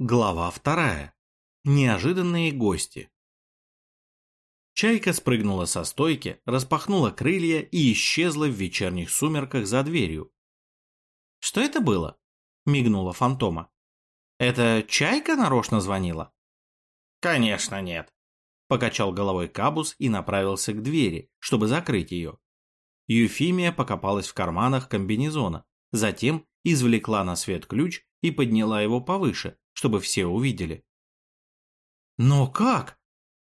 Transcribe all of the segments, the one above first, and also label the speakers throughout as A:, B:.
A: Глава вторая. Неожиданные гости. Чайка спрыгнула со стойки, распахнула крылья и исчезла в вечерних сумерках за дверью. «Что это было?» — мигнула фантома. «Это Чайка нарочно звонила?»
B: «Конечно нет», — покачал головой Кабус и направился к двери, чтобы закрыть ее.
A: Юфимия покопалась в карманах комбинезона, затем извлекла на свет ключ и подняла его повыше, чтобы все увидели. «Но как?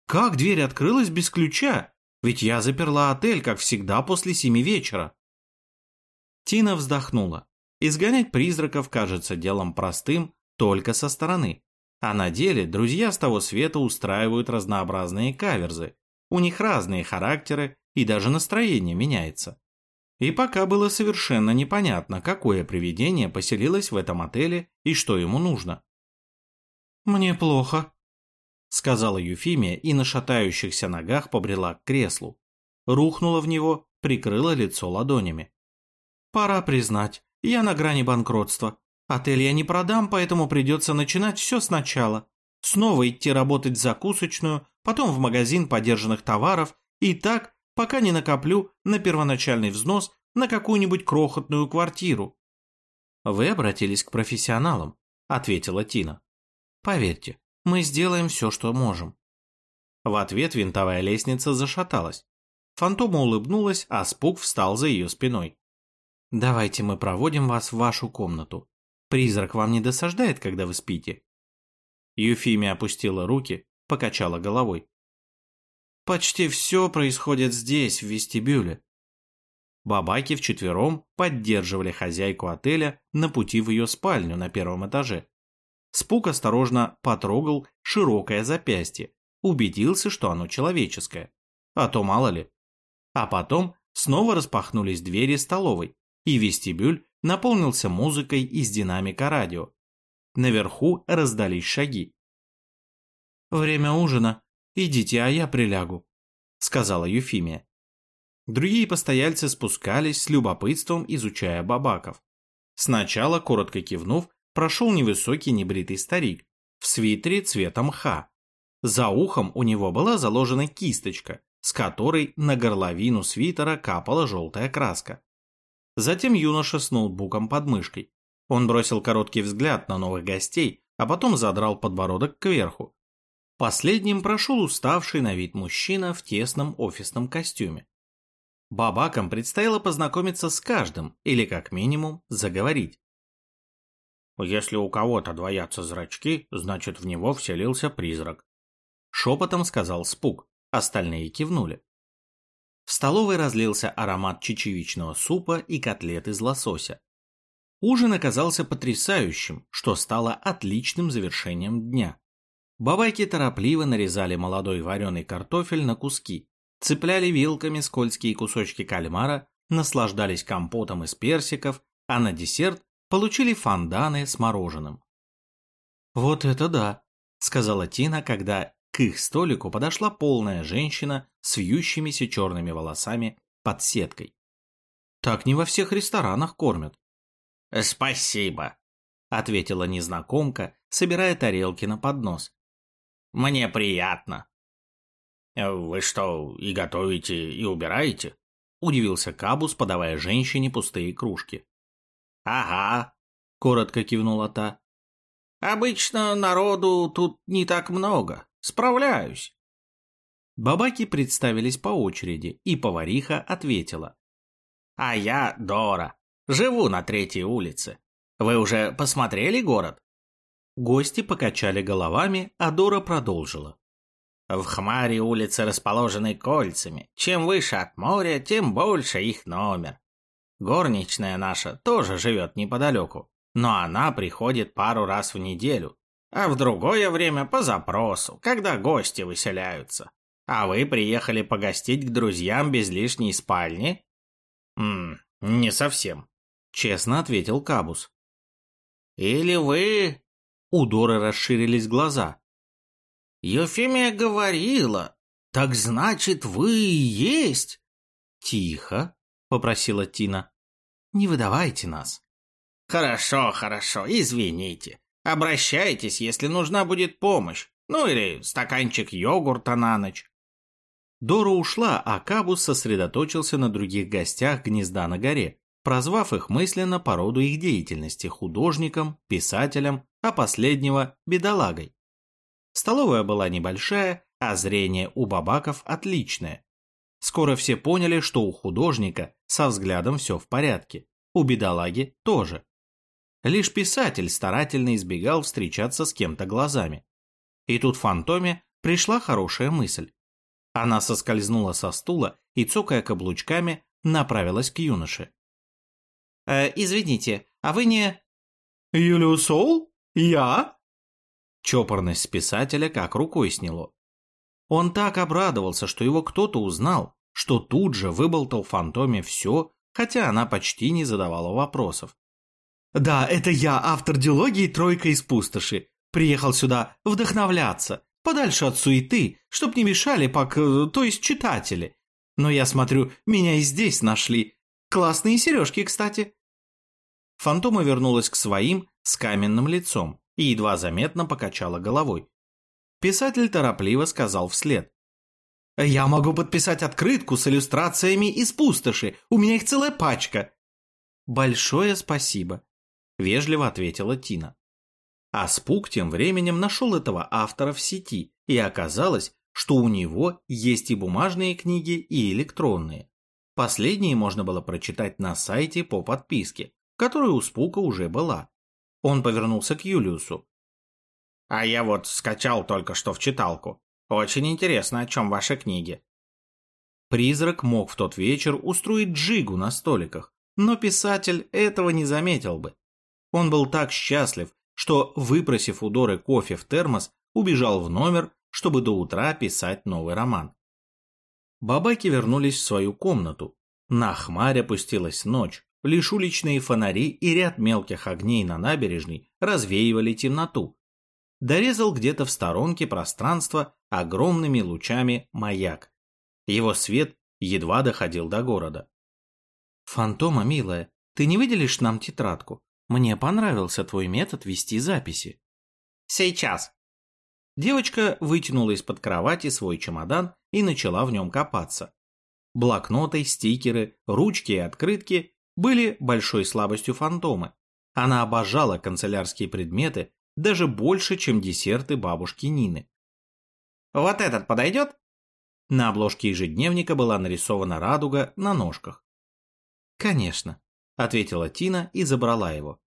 A: Как дверь открылась без ключа? Ведь я заперла отель, как всегда, после семи вечера». Тина вздохнула. Изгонять призраков кажется делом простым только со стороны. А на деле друзья с того света устраивают разнообразные каверзы. У них разные характеры и даже настроение меняется. И пока было совершенно непонятно, какое привидение поселилось в этом отеле и что ему нужно. «Мне плохо», — сказала Юфимия и на шатающихся ногах побрела к креслу. Рухнула в него, прикрыла лицо ладонями. «Пора признать, я на грани банкротства. Отель я не продам, поэтому придется начинать все сначала. Снова идти работать в закусочную, потом в магазин подержанных товаров и так, пока не накоплю на первоначальный взнос на какую-нибудь крохотную квартиру». «Вы обратились к профессионалам», — ответила Тина. Поверьте, мы сделаем все, что можем». В ответ винтовая лестница зашаталась. Фантома улыбнулась, а Спук встал за ее спиной. «Давайте мы проводим вас в вашу комнату. Призрак вам не досаждает, когда вы спите?» Юфимия опустила руки, покачала головой. «Почти все происходит здесь, в вестибюле». Бабаки вчетвером поддерживали хозяйку отеля на пути в ее спальню на первом этаже. Спук осторожно потрогал широкое запястье, убедился, что оно человеческое. А то мало ли. А потом снова распахнулись двери столовой, и вестибюль наполнился музыкой из динамика радио. Наверху раздались шаги. «Время ужина. Идите, а я прилягу», — сказала Юфимия. Другие постояльцы спускались с любопытством, изучая бабаков. Сначала, коротко кивнув, прошел невысокий небритый старик в свитере цвета мха. За ухом у него была заложена кисточка, с которой на горловину свитера капала желтая краска. Затем юноша с ноутбуком под мышкой. Он бросил короткий взгляд на новых гостей, а потом задрал подбородок кверху. Последним прошел уставший на вид мужчина в тесном офисном костюме. Бабакам предстояло познакомиться с каждым или, как минимум, заговорить.
B: Если у кого-то двоятся зрачки, значит в него вселился призрак.
A: Шепотом сказал Спук, остальные кивнули. В столовой разлился аромат чечевичного супа и котлет из лосося. Ужин оказался потрясающим, что стало отличным завершением дня. Бабайки торопливо нарезали молодой вареный картофель на куски, цепляли вилками скользкие кусочки кальмара, наслаждались компотом из персиков, а на десерт получили фонданы с мороженым. «Вот это да!» — сказала Тина, когда к их столику подошла полная женщина с вьющимися черными волосами под сеткой. «Так не во всех ресторанах кормят».
B: «Спасибо», —
A: ответила незнакомка, собирая тарелки на поднос.
B: «Мне приятно». «Вы что, и готовите, и убираете?» — удивился Кабус, подавая женщине пустые кружки.
A: «Ага», — коротко кивнула та.
B: «Обычно народу тут не так много. Справляюсь».
A: Бабаки представились по очереди, и повариха ответила.
B: «А я Дора. Живу на третьей улице. Вы уже посмотрели город?»
A: Гости покачали головами, а Дора продолжила.
B: В Хмаре улицы расположены кольцами. Чем выше от моря, тем больше их номер. Горничная наша тоже живет неподалеку, но она приходит пару раз в неделю, а в другое время по запросу, когда гости выселяются. А вы приехали погостить к друзьям без лишней спальни? Ммм, не совсем, честно ответил Кабус. Или вы...
A: У Доры расширились глаза.
B: Ефимия говорила, так значит вы и есть...
A: Тихо, — попросила Тина. «Не выдавайте нас».
B: «Хорошо, хорошо, извините. Обращайтесь, если нужна будет помощь. Ну или стаканчик йогурта на ночь.
A: Дора ушла, а Кабус сосредоточился на других гостях гнезда на горе, прозвав их мысленно по роду их деятельности художником, писателем, а последнего – бедолагой. Столовая была небольшая, а зрение у бабаков отличное. Скоро все поняли, что у художника со взглядом все в порядке, у бедолаги тоже. Лишь писатель старательно избегал встречаться с кем-то глазами. И тут фантоме пришла хорошая мысль. Она соскользнула со стула и, цокая каблучками, направилась к юноше.
B: «Э, «Извините, а вы не...»
A: «Юлиус Соул? Я?» Чопорность писателя как рукой сняло. Он так обрадовался, что его кто-то узнал, что тут же выболтал фантоме все, хотя она почти не задавала вопросов. «Да, это я, автор диалогии «Тройка из пустоши». Приехал сюда вдохновляться подальше от суеты, чтоб не мешали пак, э, то есть читатели. Но я смотрю, меня и здесь нашли. Классные сережки, кстати. Фантома вернулась к своим с каменным лицом и едва заметно покачала головой. Писатель торопливо сказал вслед. «Я могу подписать открытку с иллюстрациями из пустоши, у меня их целая пачка». «Большое спасибо», – вежливо ответила Тина. А Спук тем временем нашел этого автора в сети, и оказалось, что у него есть и бумажные книги, и электронные. Последние можно было прочитать на сайте по подписке, которая у Спука уже была. Он повернулся к Юлиусу.
B: «А я вот скачал только что в читалку. Очень интересно, о чем ваши книги».
A: Призрак мог в тот вечер устроить джигу на столиках, но писатель этого не заметил бы. Он был так счастлив, что, выпросив у Доры кофе в термос, убежал в номер, чтобы до утра писать новый роман. Бабаки вернулись в свою комнату. На хмарь опустилась ночь, лишь уличные фонари и ряд мелких огней на набережной развеивали темноту. Дорезал где-то в сторонке пространства огромными лучами маяк. Его свет едва доходил до города. «Фантома, милая, ты не выделишь нам тетрадку? Мне понравился твой метод вести записи.
B: Сейчас.
A: Девочка вытянула из-под кровати свой чемодан и начала в нем копаться. Блокноты, стикеры, ручки и открытки были большой слабостью фантомы. Она обожала канцелярские предметы даже больше, чем десерты бабушки Нины.
B: «Вот этот подойдет?»
A: На обложке ежедневника была нарисована радуга на ножках. «Конечно», ответила Тина и забрала его.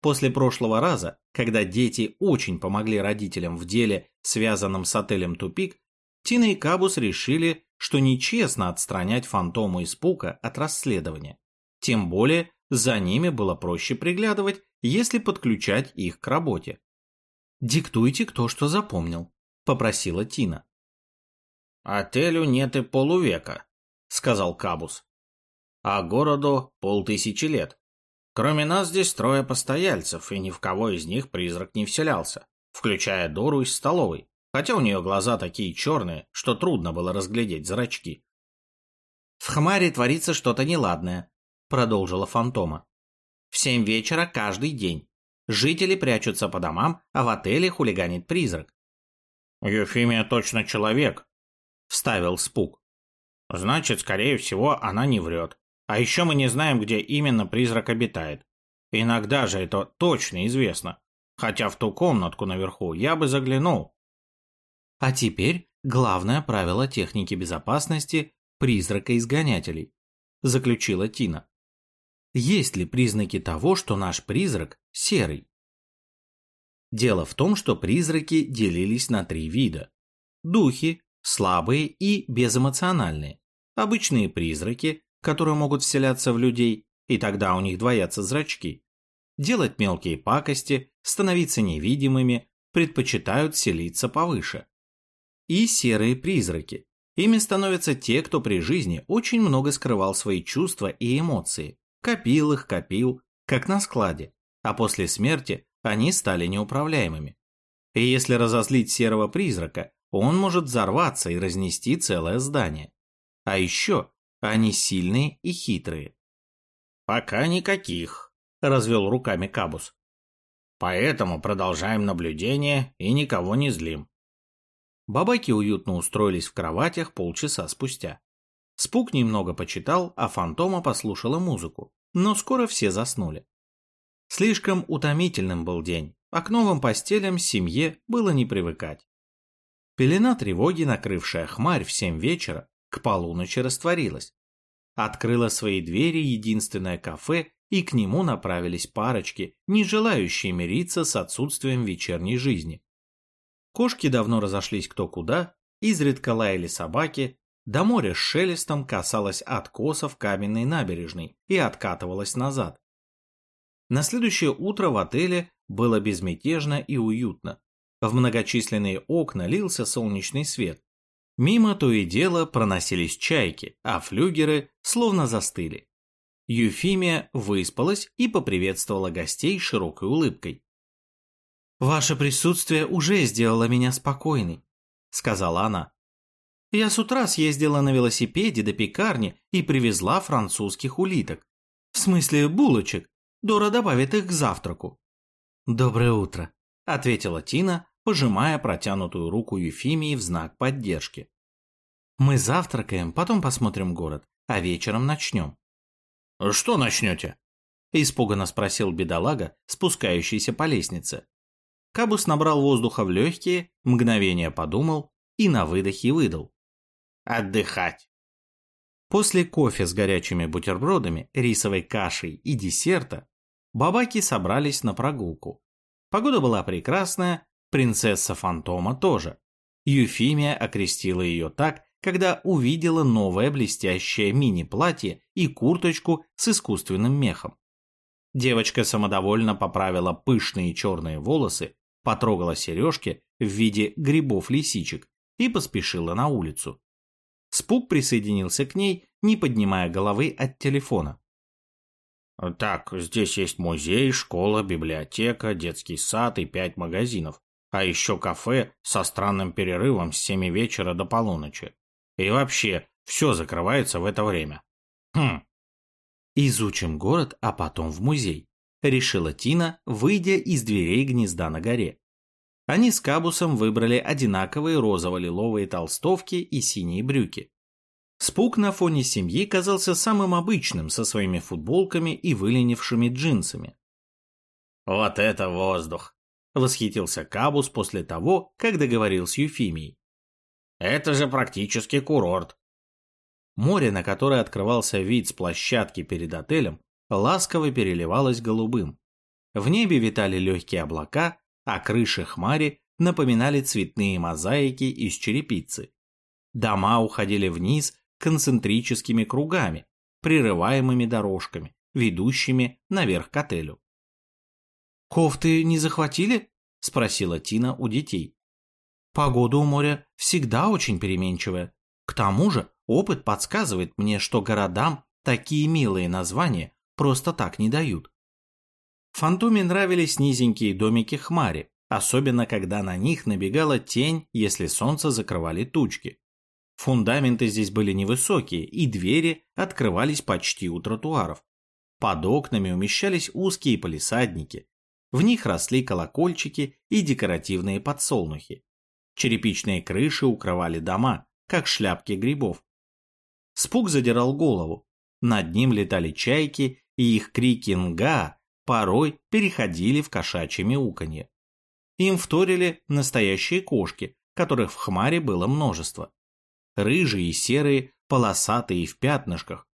A: После прошлого раза, когда дети очень помогли родителям в деле, связанном с отелем «Тупик», Тина и Кабус решили, что нечестно отстранять фантому из Пука от расследования. Тем более, за ними было проще приглядывать, если подключать их к работе. «Диктуйте, кто что запомнил», – попросила Тина.
B: «Отелю нет и полувека», – сказал Кабус а городу полтысячи лет. Кроме нас здесь трое постояльцев, и ни в кого из них призрак не вселялся, включая Дору из столовой, хотя у нее глаза такие черные, что трудно было разглядеть зрачки.
A: «В Хмаре творится что-то неладное», — продолжила Фантома. «В семь вечера каждый день. Жители прячутся по домам, а в отеле хулиганит призрак».
B: «Ефимия точно человек», —
A: вставил Спук.
B: «Значит, скорее всего, она не врет. А еще мы не знаем, где именно призрак обитает. Иногда же это точно известно. Хотя в ту комнатку наверху я бы заглянул.
A: А теперь главное правило техники безопасности призрака-изгонятелей, заключила Тина. Есть ли признаки того, что наш призрак серый? Дело в том, что призраки делились на три вида. Духи, слабые и безэмоциональные. Обычные призраки, которые могут вселяться в людей, и тогда у них двоятся зрачки. Делать мелкие пакости, становиться невидимыми, предпочитают селиться повыше. И серые призраки. Ими становятся те, кто при жизни очень много скрывал свои чувства и эмоции, копил их, копил, как на складе, а после смерти они стали неуправляемыми. И если разозлить серого призрака, он может взорваться и разнести целое здание. А еще они сильные и хитрые.
B: Пока никаких,
A: развел руками Кабус.
B: Поэтому продолжаем наблюдение и никого не злим.
A: Бабаки уютно устроились в кроватях полчаса спустя. Спук немного почитал, а фантома послушала музыку, но скоро все заснули. Слишком утомительным был день, а к новым постелям семье было не привыкать. Пелена тревоги, накрывшая хмарь в семь вечера, к полуночи растворилась. Открыла свои двери единственное кафе, и к нему направились парочки, не желающие мириться с отсутствием вечерней жизни. Кошки давно разошлись кто куда, изредка лаяли собаки, до моря с шелестом касалась откосов каменной набережной и откатывалась назад. На следующее утро в отеле было безмятежно и уютно. В многочисленные окна лился солнечный свет. Мимо то и дело проносились чайки, а флюгеры словно застыли. Юфимия выспалась и поприветствовала гостей широкой улыбкой. «Ваше присутствие уже сделало меня спокойной», — сказала она. «Я с утра съездила на велосипеде до пекарни и привезла французских улиток. В смысле булочек. Дора добавит их к завтраку». «Доброе утро», — ответила Тина, пожимая протянутую руку Юфимии в знак поддержки. «Мы завтракаем, потом посмотрим город, а вечером начнем».
B: «Что начнете?»
A: – испуганно спросил бедолага, спускающийся по лестнице. Кабус набрал воздуха в легкие, мгновение подумал и на выдохе выдал.
B: «Отдыхать».
A: После кофе с горячими бутербродами, рисовой кашей и десерта бабаки собрались на прогулку. Погода была прекрасная, принцесса Фантома тоже. Юфимия окрестила ее так, когда увидела новое блестящее мини-платье и курточку с искусственным мехом. Девочка самодовольно поправила пышные черные волосы, потрогала сережки в виде грибов-лисичек и поспешила на улицу. Спук присоединился к ней, не поднимая головы от телефона.
B: «Так, здесь есть музей, школа, библиотека, детский сад и пять магазинов, а еще кафе со странным перерывом с семи вечера до полуночи. И вообще, все закрывается в это время. Хм.
A: Изучим город, а потом в музей, решила Тина, выйдя из дверей гнезда на горе. Они с Кабусом выбрали одинаковые розово-лиловые толстовки и синие брюки. Спук на фоне семьи казался самым обычным со своими футболками и выленившими джинсами.
B: «Вот это воздух!» — восхитился Кабус после того, как договорил с Юфимией. Это же практически курорт.
A: Море, на которое открывался вид с площадки перед отелем, ласково переливалось голубым. В небе витали легкие облака, а крыши хмари напоминали цветные мозаики из черепицы. Дома уходили вниз концентрическими кругами, прерываемыми дорожками, ведущими наверх к отелю. «Кофты не захватили?» – спросила Тина у детей. Погода у моря всегда очень переменчивая. К тому же опыт подсказывает мне, что городам такие милые названия просто так не дают. Фантоме нравились низенькие домики хмари, особенно когда на них набегала тень, если солнце закрывали тучки. Фундаменты здесь были невысокие, и двери открывались почти у тротуаров. Под окнами умещались узкие палисадники. В них росли колокольчики и декоративные подсолнухи. Черепичные крыши укрывали дома, как шляпки грибов. Спук задирал голову. Над ним летали чайки, и их крики «нга» порой переходили в кошачье мяуканье. Им вторили настоящие кошки, которых в хмаре было множество. Рыжие и серые, полосатые и в пятнышках.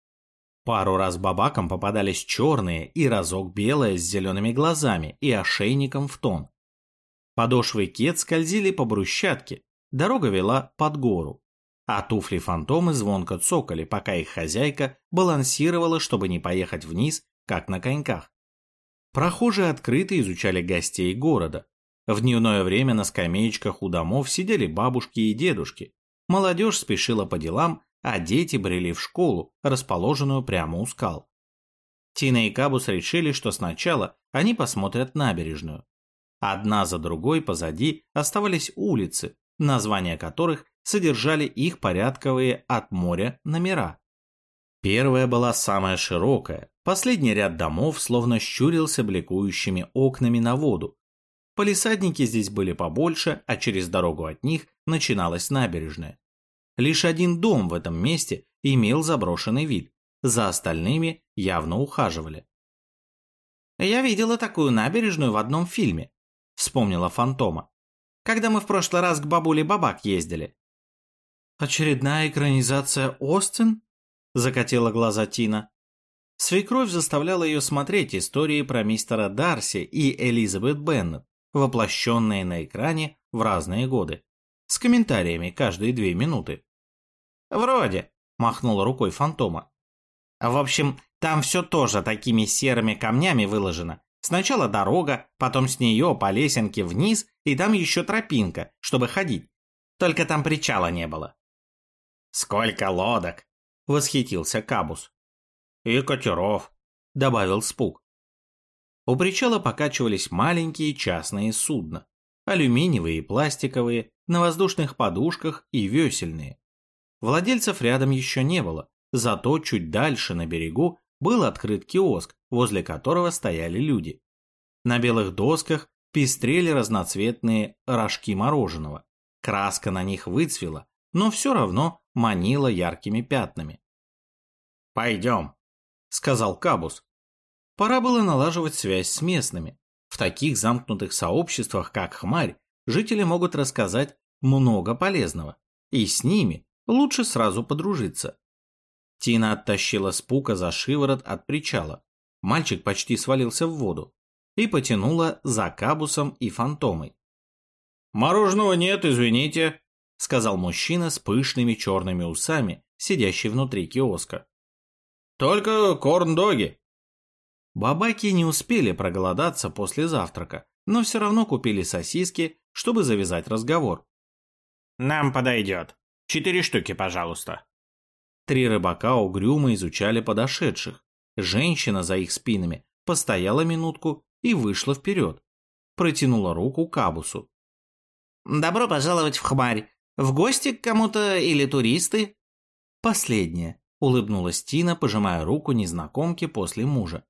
A: Пару раз бабакам попадались черные и разок белое с зелеными глазами и ошейником в тон. Подошвы кет скользили по брусчатке, дорога вела под гору, а туфли-фантомы звонко цокали, пока их хозяйка балансировала, чтобы не поехать вниз, как на коньках. Прохожие открыто изучали гостей города. В дневное время на скамеечках у домов сидели бабушки и дедушки. Молодежь спешила по делам, а дети брели в школу, расположенную прямо у скал. Тина и Кабус решили, что сначала они посмотрят набережную. Одна за другой позади оставались улицы, названия которых содержали их порядковые от моря номера. Первая была самая широкая, Последний ряд домов словно щурился бликующими окнами на воду. Полисадники здесь были побольше, а через дорогу от них начиналась набережная. Лишь один дом в этом месте имел заброшенный вид, за остальными явно ухаживали.
B: «Я видела такую набережную в одном фильме», — вспомнила Фантома. «Когда мы в прошлый раз к бабуле Бабак ездили».
A: «Очередная экранизация Остин?» — закатила глаза Тина. Свекровь заставляла ее смотреть истории про мистера Дарси и Элизабет Беннет, воплощенные на экране в разные годы, с комментариями каждые две минуты.
B: «Вроде», — махнула рукой фантома. «В общем, там все тоже такими серыми камнями выложено. Сначала дорога, потом с нее по лесенке вниз, и там еще тропинка, чтобы ходить. Только там причала не было». «Сколько лодок!» — восхитился Кабус.
A: «И катеров», — добавил Спук. У причала покачивались маленькие частные судна. Алюминиевые и пластиковые, на воздушных подушках и весельные. Владельцев рядом еще не было, зато чуть дальше на берегу был открыт киоск, возле которого стояли люди. На белых досках пестрели разноцветные рожки мороженого. Краска на них выцвела, но все равно манила яркими пятнами.
B: «Пойдем», — сказал Кабус.
A: Пора было налаживать связь с местными. В таких замкнутых сообществах, как Хмарь, жители могут рассказать много полезного, и с ними лучше сразу подружиться. Тина оттащила Спука за шиворот от причала. Мальчик почти свалился в воду и потянула за Кабусом и Фантомой.
B: «Мороженого нет, извините», —
A: сказал мужчина с пышными черными усами, сидящий внутри киоска.
B: Только корн-доги.
A: Бабаки не успели проголодаться после завтрака, но все равно купили сосиски, чтобы завязать разговор.
B: «Нам подойдет. Четыре штуки, пожалуйста».
A: Три рыбака угрюмо изучали подошедших. Женщина за их спинами постояла минутку и вышла вперед. Протянула руку к Абусу.
B: «Добро пожаловать в Хмарь. В гости к кому-то или туристы?»
A: «Последнее», улыбнулась Тина, пожимая руку незнакомке после мужа.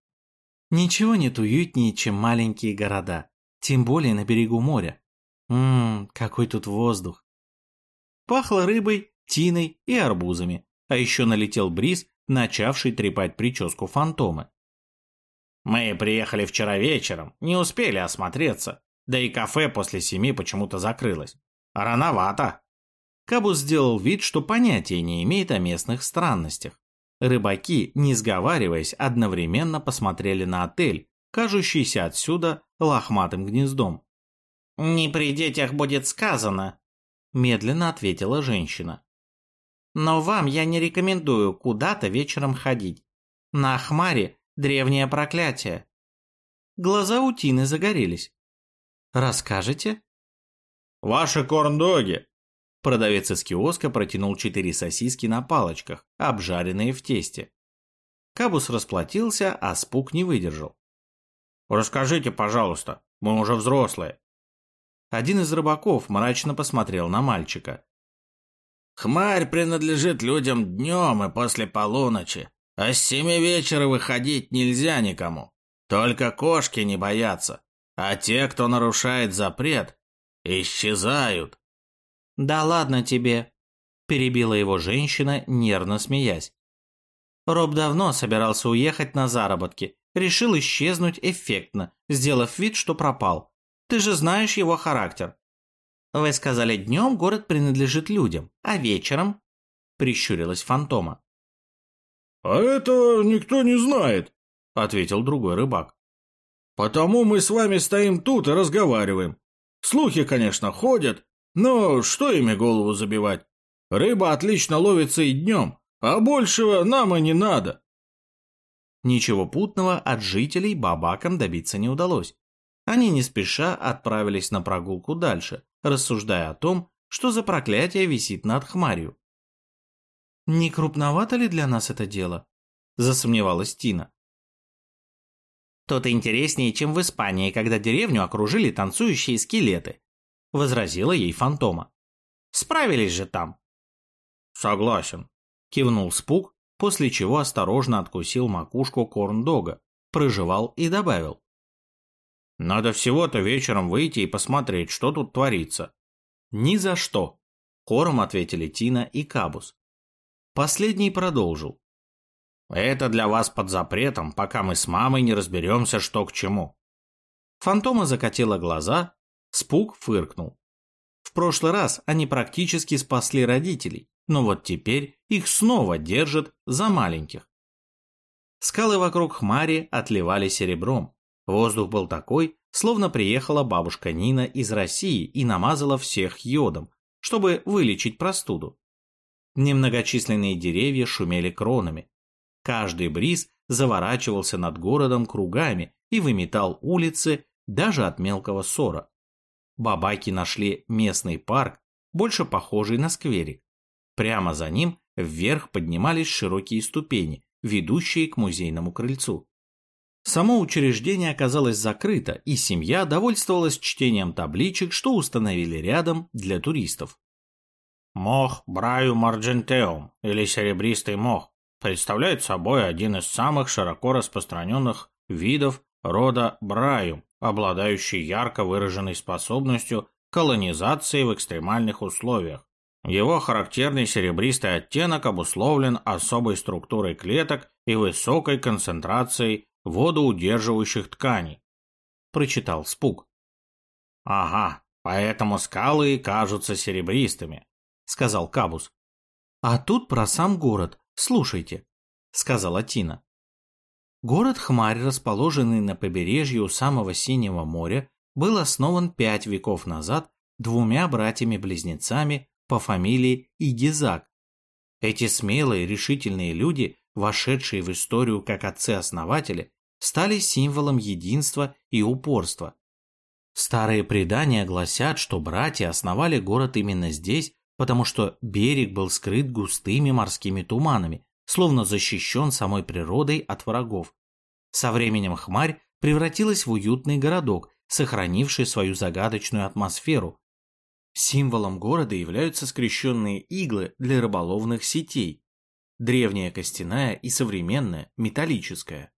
A: Ничего нет уютнее, чем маленькие города, тем более на берегу моря. Ммм, какой тут воздух. Пахло рыбой, тиной и арбузами, а еще налетел бриз, начавший трепать прическу фантома.
B: Мы приехали вчера вечером, не успели осмотреться, да и кафе после семи почему-то закрылось. Рановато.
A: Кабус сделал вид, что понятия не имеет о местных странностях. Рыбаки, не сговариваясь, одновременно посмотрели на отель, кажущийся отсюда лохматым гнездом.
B: «Не при детях будет сказано», – медленно ответила женщина. «Но вам я не рекомендую куда-то вечером ходить. На Ахмаре древнее проклятие».
A: Глаза у Тины загорелись. «Расскажете?»
B: «Ваши корндоги»,
A: Продавец из киоска протянул четыре сосиски на палочках, обжаренные в тесте. Кабус расплатился, а Спук не выдержал.
B: «Расскажите, пожалуйста, мы уже взрослые».
A: Один из рыбаков мрачно посмотрел на мальчика.
B: «Хмарь принадлежит людям днем и после полуночи, а с семи вечера выходить нельзя никому. Только кошки не боятся, а те, кто нарушает запрет, исчезают».
A: «Да ладно тебе», – перебила его женщина, нервно смеясь. Роб давно собирался уехать на заработки, решил исчезнуть эффектно, сделав вид, что пропал. Ты же знаешь его характер. Вы сказали, днем город принадлежит людям, а вечером? Прищурилась фантома.
B: А это никто не знает, ответил другой рыбак. Потому мы с вами стоим тут и разговариваем. Слухи, конечно, ходят, но что ими голову забивать? Рыба отлично ловится и днем, а большего нам и не надо.
A: Ничего путного от жителей бабакам добиться не удалось. Они не спеша отправились на прогулку дальше, рассуждая о том, что за проклятие висит над хмарью. «Не крупновато ли для нас это дело?» – засомневалась Тина.
B: «Тут интереснее, чем в Испании, когда деревню окружили танцующие скелеты», возразила ей фантома. Справились же там.
A: Согласен, кивнул Спук, после чего осторожно откусил макушку корн-дога, прожевал и добавил. «Надо всего-то вечером выйти и посмотреть, что тут творится». «Ни за что», – хором ответили Тина и Кабус. Последний продолжил. «Это для вас под запретом, пока мы с мамой не разберемся, что к чему». Фантома закатила глаза, Спук фыркнул. В прошлый раз они практически спасли родителей, но вот теперь их снова держат за маленьких. Скалы вокруг хмари отливали серебром. Воздух был такой, словно приехала бабушка Нина из России и намазала всех йодом, чтобы вылечить простуду. Немногочисленные деревья шумели кронами. Каждый бриз заворачивался над городом кругами и выметал улицы даже от мелкого ссора. Бабаки нашли местный парк, больше похожий на скверик. Прямо за ним вверх поднимались широкие ступени, ведущие к музейному крыльцу. Само учреждение оказалось закрыто, и семья довольствовалась чтением табличек, что установили рядом для туристов. Мох Браю арджентеум, или серебристый мох, представляет собой один из самых широко распространенных видов рода Браю, обладающий ярко выраженной способностью колонизации в экстремальных условиях. Его характерный серебристый оттенок обусловлен особой структурой клеток и высокой концентрацией водоудерживающих тканей. Прочитал Спук. Ага, поэтому скалы и кажутся серебристыми, сказал Кабус. А тут про сам город, слушайте, сказала Тина. Город Хмарь, расположенный на побережье у самого Синего моря, был основан пять веков назад двумя братьями-близнецами по фамилии Игизак. Эти смелые, решительные люди, вошедшие в историю как отцы-основатели, стали символом единства и упорства. Старые предания гласят, что братья основали город именно здесь, потому что берег был скрыт густыми морскими туманами, словно защищен самой природой от врагов. Со временем Хмарь превратилась в уютный городок, сохранивший свою загадочную атмосферу, Символом города являются скрещенные иглы для рыболовных сетей, древняя костяная и современная металлическая.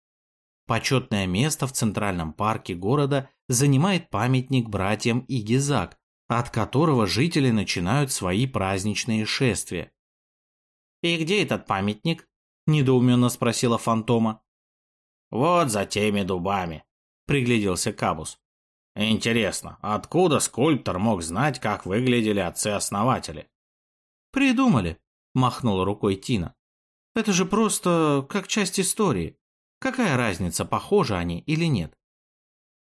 A: Почетное место в центральном парке города занимает памятник братьям Игизак, от которого жители начинают свои праздничные шествия. «И где этот памятник?» – недоуменно спросила Фантома. «Вот за теми дубами», – пригляделся Кабус. Интересно, откуда скульптор мог знать, как выглядели отцы-основатели? Придумали, махнула рукой Тина. Это же просто как часть истории. Какая разница, похожи они или нет?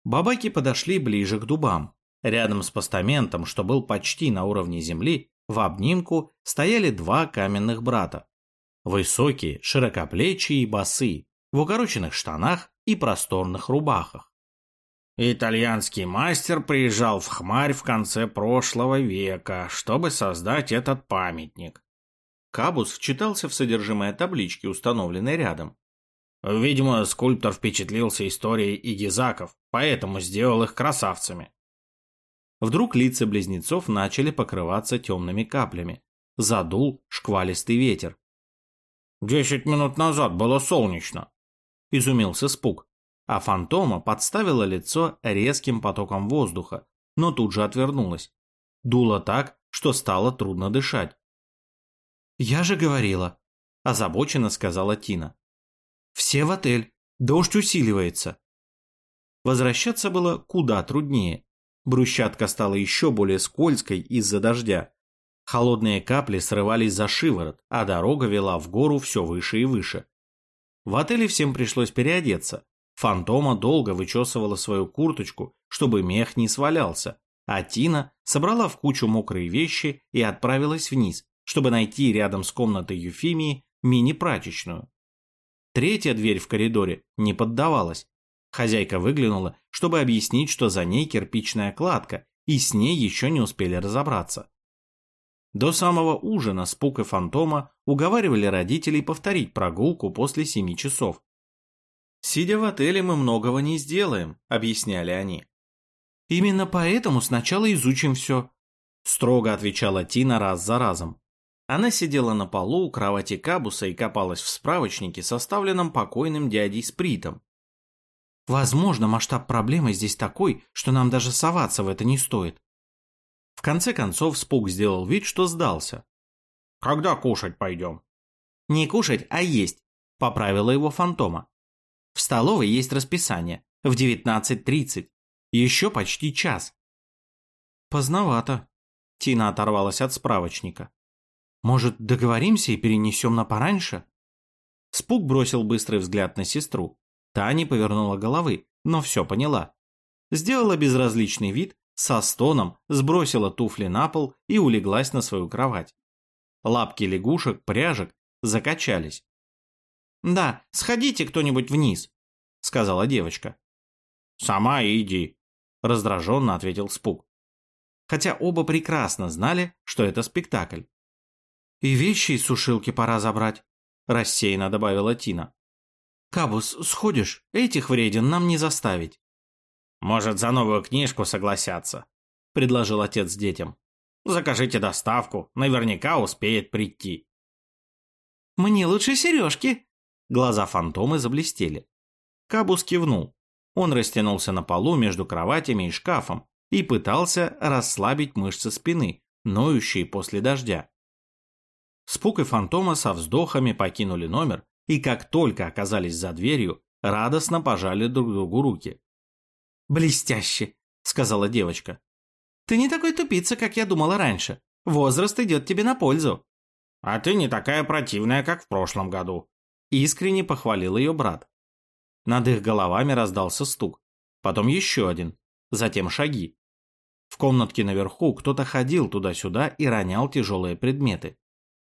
A: Бабаки подошли ближе к дубам. Рядом с постаментом, что был почти на уровне земли, в обнимку стояли два каменных брата. Высокие, широкоплечие и босые, в укороченных штанах и просторных рубахах. Итальянский мастер приезжал в Хмарь в конце прошлого века, чтобы создать этот памятник. Кабус вчитался в содержимое таблички, установленной рядом. Видимо, скульптор впечатлился историей игизаков, поэтому сделал их красавцами. Вдруг лица близнецов начали покрываться темными каплями. Задул шквалистый ветер. «Десять минут назад было солнечно», — изумился Спук а фантома подставила лицо резким потоком воздуха, но тут же отвернулась. Дуло так, что стало трудно дышать. «Я же говорила», – озабоченно сказала Тина. «Все в отель, дождь усиливается». Возвращаться было куда труднее. Брусчатка стала еще более скользкой из-за дождя. Холодные капли срывались за шиворот, а дорога вела в гору все выше и выше. В отеле всем пришлось переодеться, Фантома долго вычесывала свою курточку, чтобы мех не свалялся, а Тина собрала в кучу мокрые вещи и отправилась вниз, чтобы найти рядом с комнатой Юфимии мини-прачечную. Третья дверь в коридоре не поддавалась. Хозяйка выглянула, чтобы объяснить, что за ней кирпичная кладка, и с ней еще не успели разобраться. До самого ужина Спук и Фантома уговаривали родителей повторить прогулку после семи часов, «Сидя в отеле, мы многого не сделаем», — объясняли они. «Именно поэтому сначала изучим все», — строго отвечала Тина раз за разом. Она сидела на полу у кровати Кабуса и копалась в справочнике, составленном покойным дядей Спритом. Возможно, масштаб проблемы здесь такой, что нам даже соваться в это не стоит. В конце концов, Спук сделал вид, что сдался.
B: «Когда кушать пойдем?»
A: «Не кушать, а есть», — поправила его фантома. «В столовой есть расписание. В 19.30. Еще почти час». «Поздновато», — Тина оторвалась от справочника. «Может, договоримся и перенесем на пораньше?» Спук бросил быстрый взгляд на сестру. Та не повернула головы, но все поняла. Сделала безразличный вид со стоном сбросила туфли на пол и улеглась на свою кровать. Лапки лягушек, пряжек закачались. «Да, сходите кто-нибудь вниз», — сказала девочка.
B: «Сама иди», —
A: раздраженно ответил Спук. Хотя оба прекрасно знали, что это спектакль. «И вещи из сушилки пора забрать», — рассеянно добавила Тина. «Кабус, сходишь? Этих вреден нам не заставить».
B: «Может, за новую книжку согласятся», – предложил отец детям. «Закажите доставку, наверняка успеет прийти».
A: «Мне лучше сережки!» Глаза фантомы заблестели. Кабус кивнул. Он растянулся на полу между кроватями и шкафом и пытался расслабить мышцы спины, ноющие после дождя. Спук и фантома со вздохами покинули номер и как только оказались за дверью, радостно пожали друг другу руки. «Блестяще», — сказала девочка. «Ты не такой тупица, как я думала раньше. Возраст идет тебе на пользу».
B: «А ты не такая противная, как в прошлом году», —
A: искренне похвалил ее брат. Над их головами раздался стук. Потом еще один. Затем шаги. В комнатке наверху кто-то ходил туда-сюда и ронял тяжелые предметы.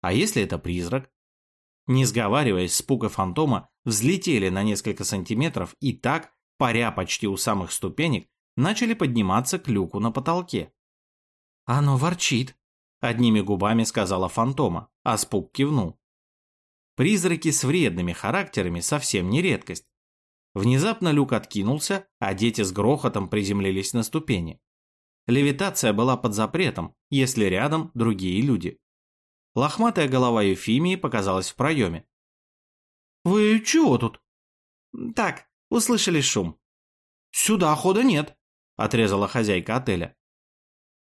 A: А если это призрак? Не сговариваясь, спуга фантома взлетели на несколько сантиметров и так паря почти у самых ступенек, начали подниматься к люку на потолке. «Оно ворчит», — одними губами сказала фантома, а спук кивнул. Призраки с вредными характерами совсем не редкость. Внезапно люк откинулся, а дети с грохотом приземлились на ступени. Левитация была под запретом, если рядом другие люди. Лохматая голова Ефимии показалась в проеме. «Вы чего тут?» «Так, Услышали шум. «Сюда хода нет», – отрезала хозяйка отеля.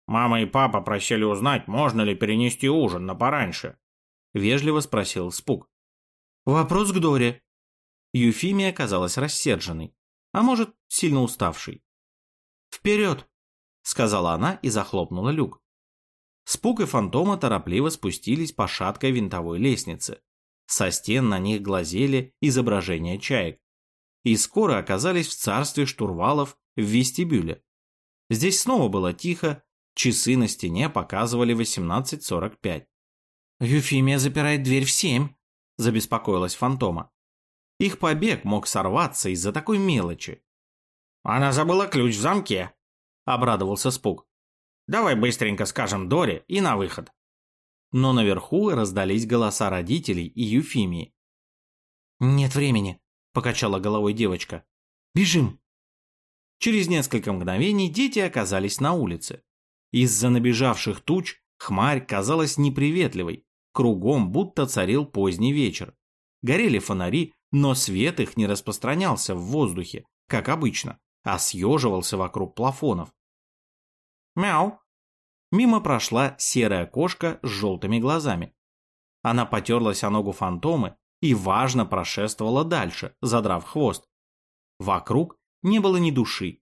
B: «Мама и папа просили узнать, можно ли перенести ужин на пораньше», – вежливо спросил Спук.
A: «Вопрос к Доре». Юфимия оказалась рассерженной, а может, сильно уставшей. «Вперед!» – сказала она и захлопнула люк. Спук и фантома торопливо спустились по шаткой винтовой лестнице. Со стен на них глазели изображения чаек и скоро оказались в царстве штурвалов в вестибюле. Здесь снова было тихо, часы на стене показывали 18.45. «Юфимия запирает дверь в семь», – забеспокоилась фантома. Их побег мог сорваться из-за такой мелочи.
B: «Она забыла ключ в замке», – обрадовался Спук. «Давай быстренько скажем Доре и на выход».
A: Но наверху раздались голоса родителей и Юфимии. «Нет времени», покачала головой девочка. Бежим. Через несколько мгновений дети оказались на улице. Из-за набежавших туч хмарь казалась неприветливой, кругом будто царил поздний вечер. Горели фонари, но свет их не распространялся в воздухе, как обычно, а съеживался вокруг плафонов. «Мяу!» Мимо прошла серая кошка с желтыми глазами. Она потерлась о ногу фантомы и важно прошествовала дальше, задрав хвост. Вокруг не было ни души.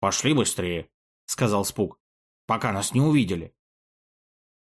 B: «Пошли быстрее», — сказал Спук, — «пока нас не увидели».